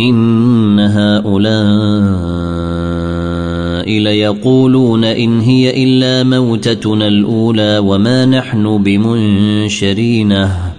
إن هؤلاء ليقولون إن هي إلا موتتنا الأولى وما نحن بمنشرينه.